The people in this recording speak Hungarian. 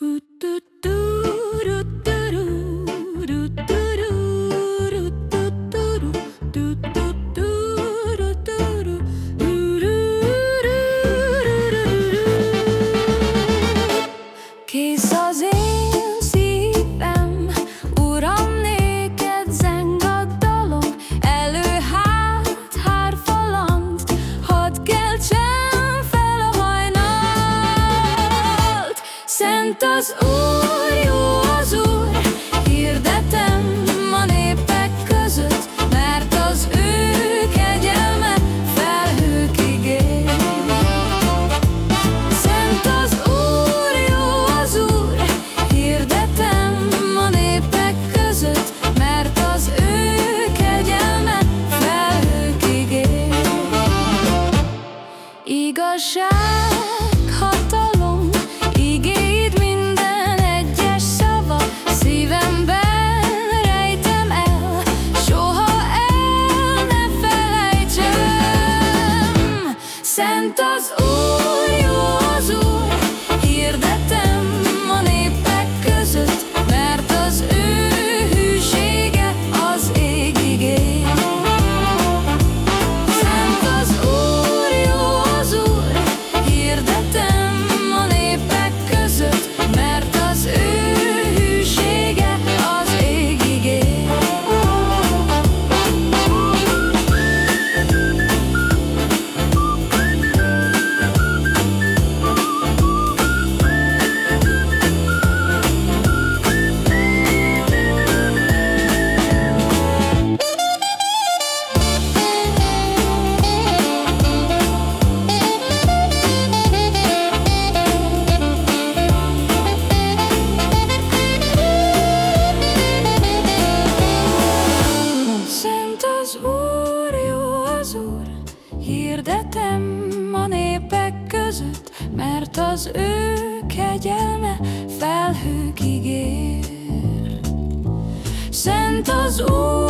Who Szent az Úr, jó az Úr, hirdetem a népek között, mert az ő kegyelme felhőkig ér. Szent az Úr, jó az Úr, hirdetem a népek között, mert az ő kegyelme felhőkig ér. Igazság, hirdetem a népek között, mert az ő kegyelme felhőkig ér. Szent az Úr,